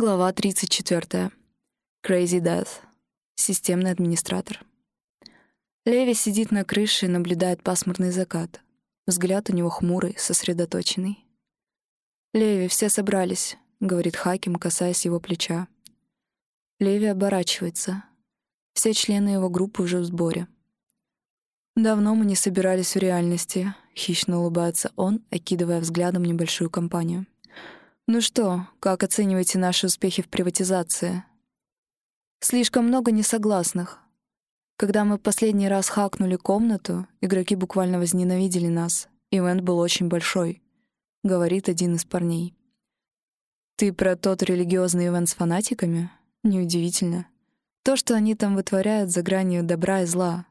Глава 34. Crazy Death. Системный администратор. Леви сидит на крыше и наблюдает пасмурный закат. Взгляд у него хмурый, сосредоточенный. «Леви, все собрались», — говорит Хаким, касаясь его плеча. Леви оборачивается. Все члены его группы уже в сборе. «Давно мы не собирались в реальности», — хищно улыбается он, окидывая взглядом небольшую компанию. «Ну что, как оцениваете наши успехи в приватизации?» «Слишком много несогласных. Когда мы последний раз хакнули комнату, игроки буквально возненавидели нас. Ивент был очень большой», — говорит один из парней. «Ты про тот религиозный ивент с фанатиками? Неудивительно. То, что они там вытворяют за гранью добра и зла.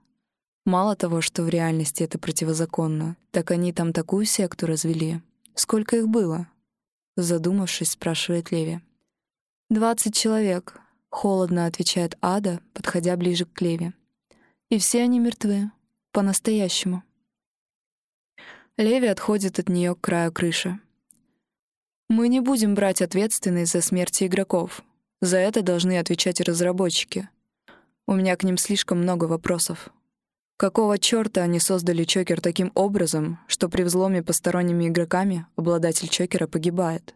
Мало того, что в реальности это противозаконно, так они там такую секту развели. Сколько их было?» Задумавшись, спрашивает Леви. «Двадцать человек», — холодно отвечает Ада, подходя ближе к Леви. «И все они мертвы. По-настоящему». Леви отходит от нее к краю крыши. «Мы не будем брать ответственность за смерти игроков. За это должны отвечать разработчики. У меня к ним слишком много вопросов. Какого чёрта они создали Чокер таким образом, что при взломе посторонними игроками обладатель Чокера погибает?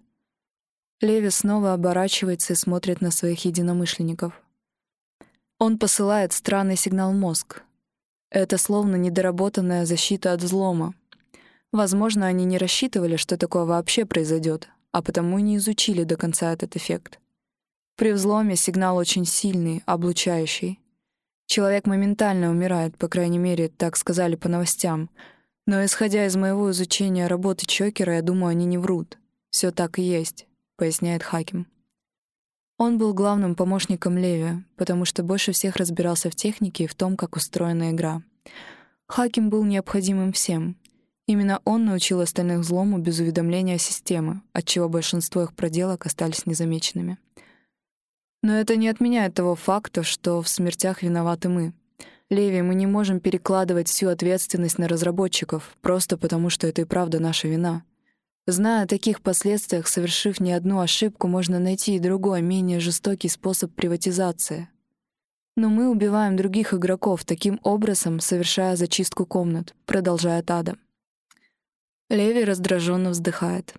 Леви снова оборачивается и смотрит на своих единомышленников. Он посылает странный сигнал мозг. Это словно недоработанная защита от взлома. Возможно, они не рассчитывали, что такое вообще произойдет, а потому и не изучили до конца этот эффект. При взломе сигнал очень сильный, облучающий. Человек моментально умирает, по крайней мере, так сказали по новостям. Но исходя из моего изучения работы Чокера, я думаю, они не врут. Все так и есть, поясняет Хаким. Он был главным помощником Леви, потому что больше всех разбирался в технике и в том, как устроена игра. Хаким был необходимым всем. Именно он научил остальных взлому без уведомления системы, отчего большинство их проделок остались незамеченными. Но это не отменяет того факта, что в смертях виноваты мы. Леви, мы не можем перекладывать всю ответственность на разработчиков, просто потому что это и правда наша вина. Зная о таких последствиях, совершив не одну ошибку, можно найти и другой, менее жестокий способ приватизации. Но мы убиваем других игроков, таким образом совершая зачистку комнат, продолжает Ада. Леви раздраженно вздыхает.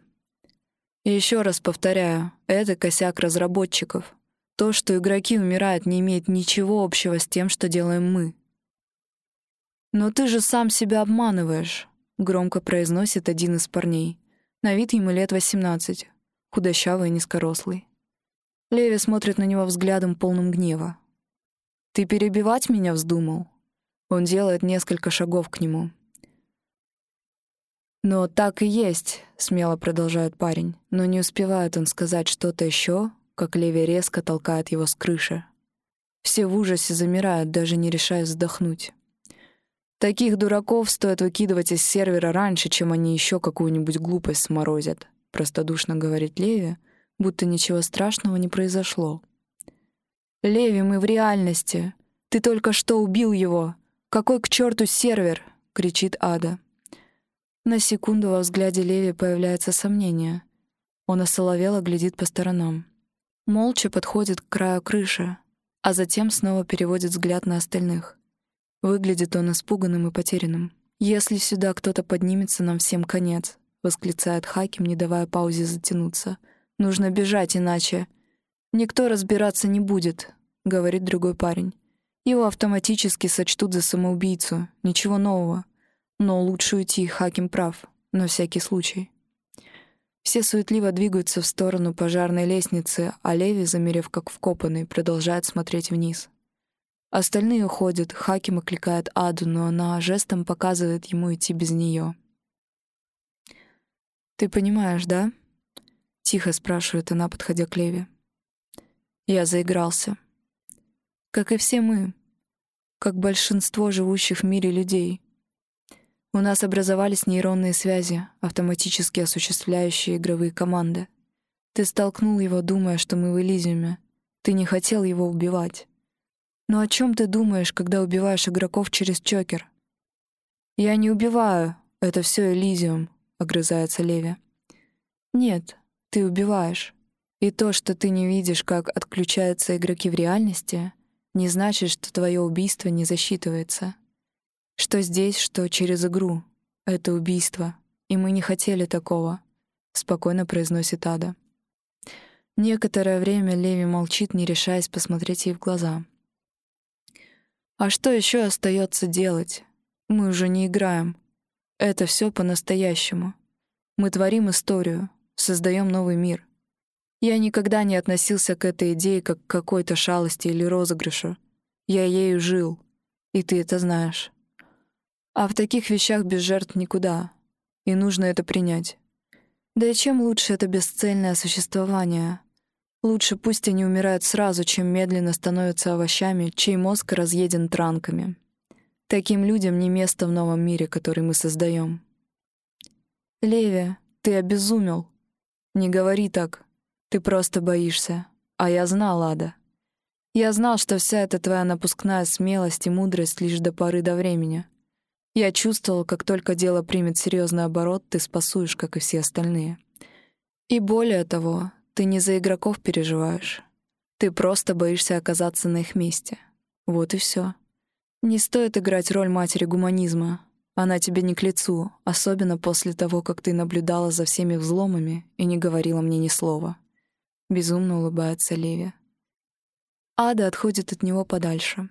Еще раз повторяю, это косяк разработчиков. То, что игроки умирают, не имеет ничего общего с тем, что делаем мы. «Но ты же сам себя обманываешь», — громко произносит один из парней. На вид ему лет восемнадцать, худощавый и низкорослый. Леви смотрит на него взглядом полным гнева. «Ты перебивать меня вздумал?» Он делает несколько шагов к нему. «Но так и есть», — смело продолжает парень. Но не успевает он сказать что-то еще, как Леви резко толкает его с крыши. Все в ужасе замирают, даже не решая вздохнуть. Таких дураков стоит выкидывать из сервера раньше, чем они еще какую-нибудь глупость сморозят, простодушно говорит Леви, будто ничего страшного не произошло. Леви, мы в реальности. Ты только что убил его. Какой к черту сервер? кричит Ада. На секунду во взгляде Леви появляется сомнение. Он осоловело глядит по сторонам. Молча подходит к краю крыши, а затем снова переводит взгляд на остальных. Выглядит он испуганным и потерянным. «Если сюда кто-то поднимется, нам всем конец», — восклицает Хаким, не давая паузе затянуться. «Нужно бежать, иначе...» «Никто разбираться не будет», — говорит другой парень. «Его автоматически сочтут за самоубийцу. Ничего нового. Но лучше уйти, Хаким прав. На всякий случай». Все суетливо двигаются в сторону пожарной лестницы, а Леви, замерев как вкопанный, продолжает смотреть вниз. Остальные уходят, Хаким окликает Аду, но она жестом показывает ему идти без нее. «Ты понимаешь, да?» — тихо спрашивает она, подходя к Леви. Я заигрался. Как и все мы, как большинство живущих в мире людей — у нас образовались нейронные связи, автоматически осуществляющие игровые команды. Ты столкнул его, думая, что мы в Элизиуме. Ты не хотел его убивать. Но о чем ты думаешь, когда убиваешь игроков через чокер? Я не убиваю, это все Элизиум, огрызается Леви. Нет, ты убиваешь. И то, что ты не видишь, как отключаются игроки в реальности, не значит, что твое убийство не засчитывается. Что здесь, что через игру. Это убийство. И мы не хотели такого, — спокойно произносит Ада. Некоторое время Леви молчит, не решаясь посмотреть ей в глаза. А что еще остается делать? Мы уже не играем. Это все по-настоящему. Мы творим историю, создаем новый мир. Я никогда не относился к этой идее как к какой-то шалости или розыгрышу. Я ею жил, и ты это знаешь. А в таких вещах без жертв никуда, и нужно это принять. Да и чем лучше это бесцельное существование? Лучше пусть они умирают сразу, чем медленно становятся овощами, чей мозг разъеден транками. Таким людям не место в новом мире, который мы создаем. Леви, ты обезумел. Не говори так. Ты просто боишься. А я знал, Ада. Я знал, что вся эта твоя напускная смелость и мудрость лишь до поры до времени. Я чувствовал, как только дело примет серьезный оборот, ты спасуешь, как и все остальные. И более того, ты не за игроков переживаешь. Ты просто боишься оказаться на их месте. Вот и все. Не стоит играть роль матери гуманизма. Она тебе не к лицу, особенно после того, как ты наблюдала за всеми взломами и не говорила мне ни слова. Безумно улыбается Леви. Ада отходит от него подальше.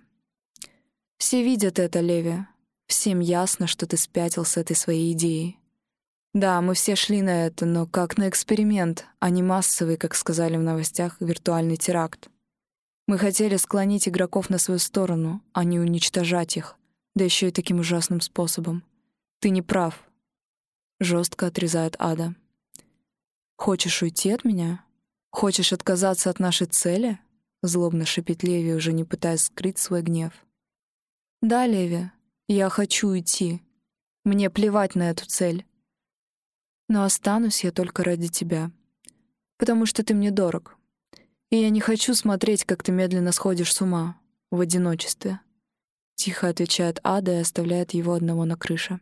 Все видят это, Леви. Всем ясно, что ты спятил с этой своей идеей. Да, мы все шли на это, но как на эксперимент, а не массовый, как сказали в новостях, виртуальный теракт. Мы хотели склонить игроков на свою сторону, а не уничтожать их, да еще и таким ужасным способом. Ты не прав. Жестко отрезает Ада. Хочешь уйти от меня? «Хочешь отказаться от нашей цели?» — злобно шипит Леви, уже не пытаясь скрыть свой гнев. «Да, Леви, я хочу уйти. Мне плевать на эту цель. Но останусь я только ради тебя. Потому что ты мне дорог. И я не хочу смотреть, как ты медленно сходишь с ума в одиночестве». Тихо отвечает Ада и оставляет его одного на крыше.